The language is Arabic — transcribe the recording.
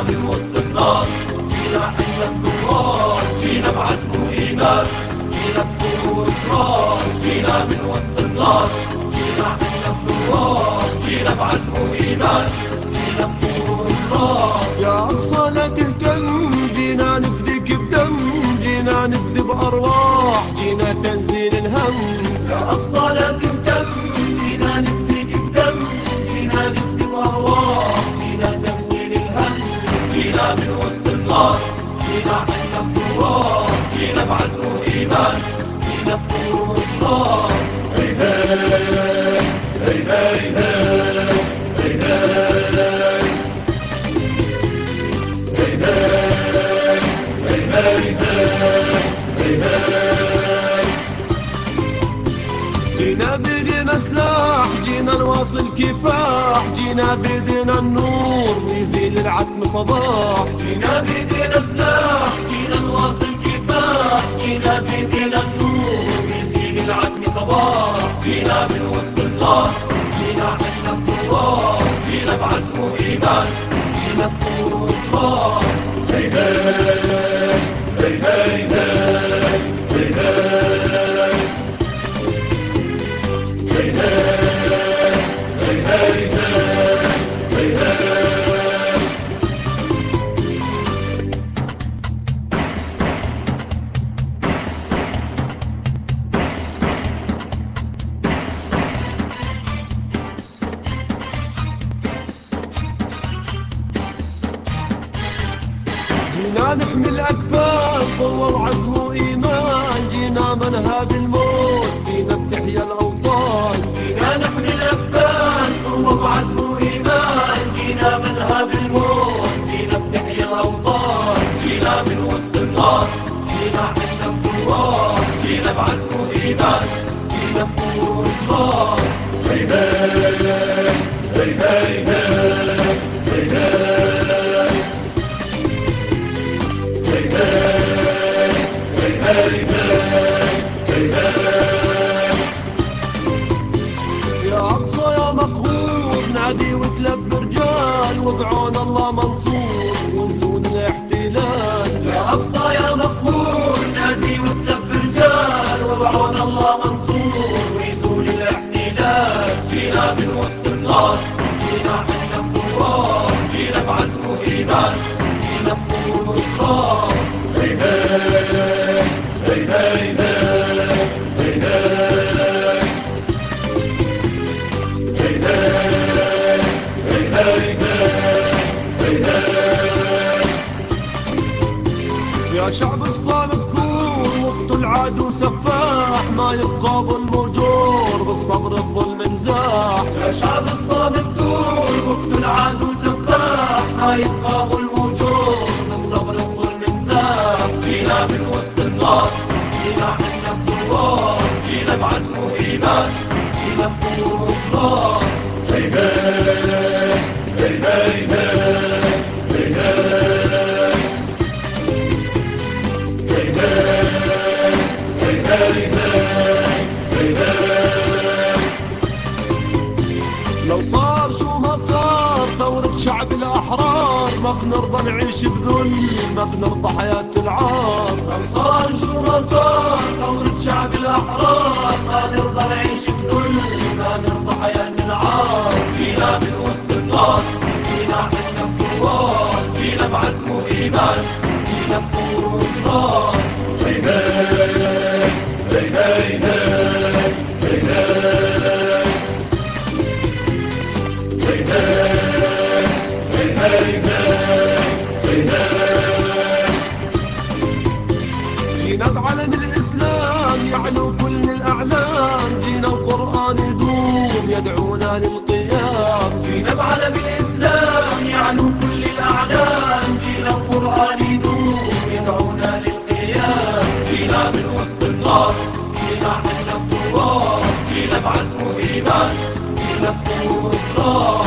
جينا من وسط النار. جينا حنا النوار جينا بعزم وإيمان جينا بطول إصرار جينا من وسط النار. جينا حنا النوار جينا بعزم وإيمان جينا بطول إصرار. يا أقصى لا تهتم جينا نفديك بدم جينا نفدي بأرواح. جينا تنزيل الهم. يا أقصى لا هي هي هي هي هي جينا بيدنا سلاح جينا نواصل كفاح جينا بيدنا النور ويزيل العتم صباح. جينا بيدينا سلاح. جينا بعزم جينا بطول وإصرار هي هي هي هي هي جينا نحمي الأكفان قوة وعزم وإيمان جينا منهى الموت جينا بتحيا الأوطان. جينا نحمي الأكفان قوة وعزم وإيمان جينا منها بالموت جينا بنحيي الأوطان. جينا من وسط النار جينا حنا الثوار جينا بعزم وإيمان جينا بقوة وإصرار هي هي هي هي. جينا من وسط النار جينا حنا الثوار جينا بعزم وإيمان جينا بقوة وإصرار هي هي هي هي هي هي يا شعب الصالب كون وقت العدو سفاح ما يبقى ظلم وجور بالصبر الظلم نزاح يا شعب الصامت دور وقت العدو سفاح ما يبقى ظلم وجور بالصبر الظلم نزاح جينا من وسط النار جينا حنا الثوار جينا بعزم وإيمان جينا بقوة وإصرار هي هي هي هي ما بنرضى نعيش بذل ما بنرضى حياة العار. صار شو ما صار ثورة شعب الأحرار. ما نرضى نعيش بذل ما نرضى حياة العار. جينا من وسط النار جينا حنا الثوار جينا بعزم وإيمان جينا بقوة وإصرار بعلم الإسلام يعلو كل الأعلام. جينا القرآن يدوم يدعونا للقيام. جينا بعلم الإسلام يعلو كل الأعلام. جينا القرآن يدوم يدعونا للقيام. جينا من وسط النار جينا حنا الثوار جينا بعزم وإيمان جينا بقوة وإصرار